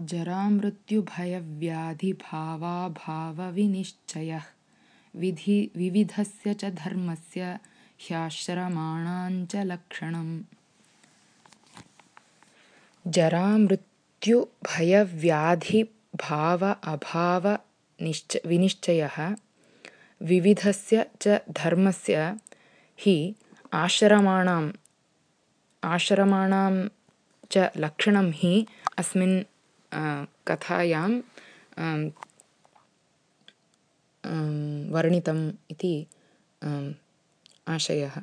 जरामृत्युभयव्याधिभावाभावविनिश्चयः। विधि विविधस्य च धर्मस्य ह्याश्रमाणाञ्च लक्षणम्। जरामृत्युभयव्याधिभाव अभावनिश्च विनिश्चयः विविधस्य च धर्मस्य हि आश्रमाणाम् आश्रमाणां च लक्षणं हि अस्मिन् कथायां वर्णितम् इति आशयः